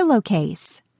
pillowcase.